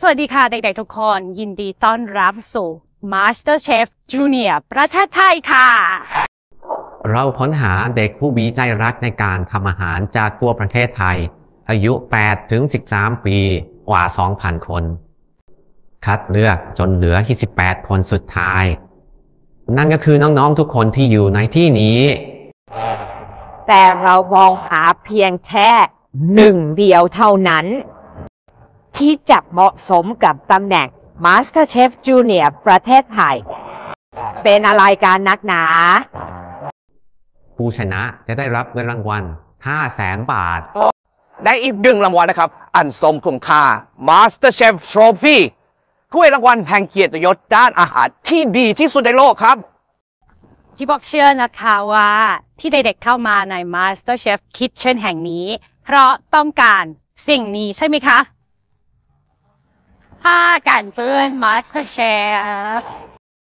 สวัสดีค่ะ เด็กๆ ทุกคนยินดีต้อนรับสู่ Master Chef Junior ประเทศไทยค่ะ เราค้นหาเด็กผู้มีใจรักในการทำอาหารจากทั่วประเทศไทย อายุ 8 ถึง 13 ปี กว่า 2,000 คน คัดเลือกจนเหลือ 28 คนสุดท้าย นั่นก็คือน้องๆ ทุกคนที่อยู่ในที่นี้ แต่เรามองหาเพียงแค่หนึ่งเดียวเท่านั้น ที่จะเหมาะสมกับตำแหน่ง Master Chef Junior ประเทศไทย เป็นอะไรการนักหนา ผู้ชนะจะได้รับเงินรางวัล 500,000บาท ได้อีกหนึ่งรางวัลนะครับ อันสมคุณค่า Master Chef Trophy ถ้วยรางวัลแห่งเกียรติยศด้านอาหารที่ดีที่สุดในโลกครับพี่บอกเชื่อนะคะว่าที่เด็กๆเข้ามาใน Master Chef Kitchen แห่งนี้ เพราะต้องการสิ่งนี้ใช่ไหมคะ ผ้ากันเปื้อนมัดกระแช